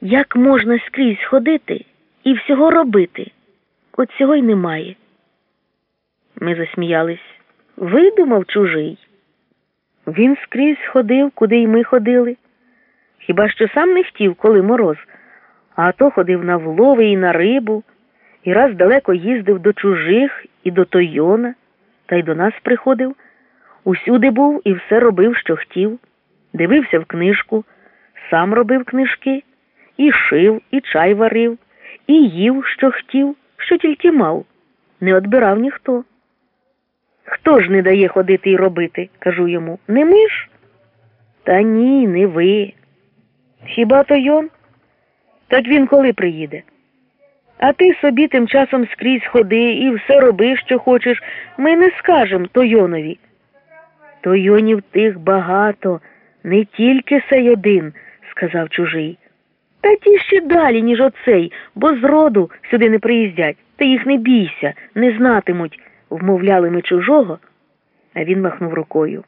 Як можна скрізь ходити і всього робити? От цього й немає. Ми засміялись. Видумав чужий. Він скрізь ходив, куди й ми ходили. Хіба що сам не хотів, коли мороз, а то ходив на влови і на рибу, і раз далеко їздив до чужих і до Тойона, та й до нас приходив. Усюди був і все робив, що хотів. Дивився в книжку, сам робив книжки, і шив, і чай варив, і їв, що хотів, що тільки мав. Не одбирав ніхто. Хто ж не дає ходити і робити, кажу йому, не ми ж? Та ні, не ви. Хіба то йон? Так він коли приїде? А ти собі тим часом скрізь ходи і все роби, що хочеш. Ми не скажем Тойонові. Тойонів тих багато, не тільки сей один, сказав чужий. Та ті ще далі, ніж оцей, бо зроду сюди не приїздять. Ти їх не бійся, не знатимуть, вмовляли ми чужого. А він махнув рукою.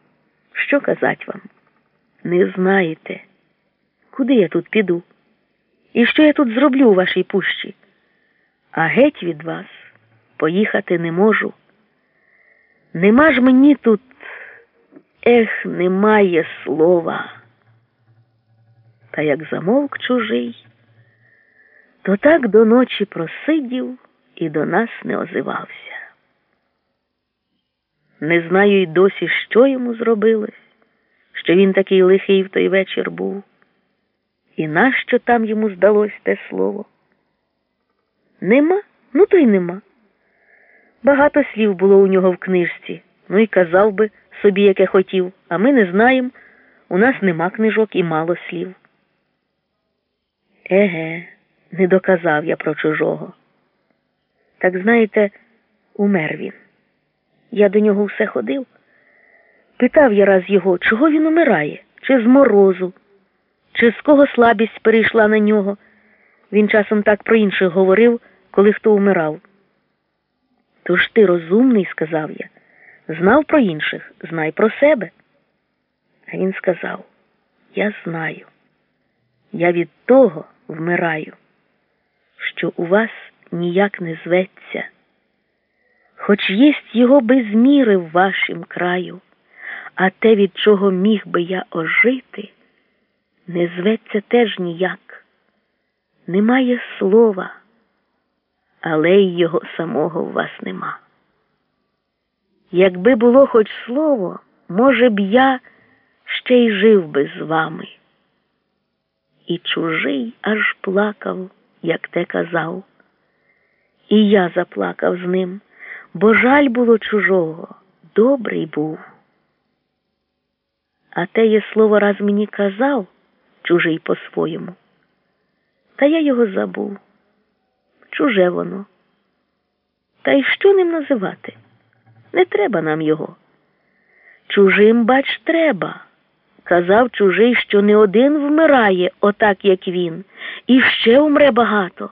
Що казать вам? Не знаєте, куди я тут піду? І що я тут зроблю у вашій пущі? А геть від вас поїхати не можу. Нема ж мені тут, ех, немає слова. Та як замовк чужий, то так до ночі просидів і до нас не озивався. Не знаю й досі, що йому зробилось, що він такий лихий в той вечір був, і нащо там йому здалось те слово. Нема, ну то й нема. Багато слів було у нього в книжці, ну і казав би собі, яке хотів, а ми не знаємо, у нас нема книжок і мало слів. Еге, не доказав я про чужого. Так знаєте, умер він. Я до нього все ходив. Питав я раз його, чого він умирає, чи з морозу, чи з кого слабість перейшла на нього. Він часом так про інших говорив, коли хто умирав. Тож ти розумний, сказав я, знав про інших, знай про себе. А він сказав: Я знаю, я від того вмираю, що у вас ніяк не зветься, хоч єсть його без міри в вашім краю, а те, від чого міг би я ожити, не зветься теж ніяк. Немає слова, але й його самого в вас нема. Якби було хоч слово, може б я ще й жив би з вами. І чужий аж плакав, як те казав. І я заплакав з ним, бо жаль було чужого, добрий був. А те є слово раз мені казав, чужий по-своєму. Та я його забув. Чуже воно. Та й що ним називати? Не треба нам його. Чужим, бач, треба. Казав чужий, що не один вмирає, отак, як він, і ще умре багато.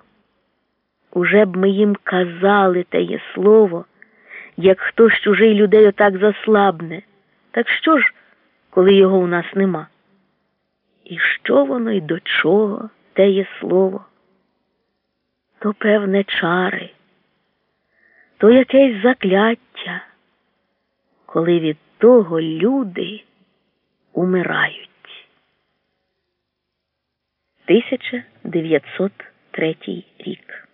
Уже б ми їм казали теє слово, як хтось чужий людей отак заслабне. Так що ж, коли його у нас нема? І що воно й до чого теє слово? То певне чари, то якесь закляття, коли від того люди умирають. 1903 рік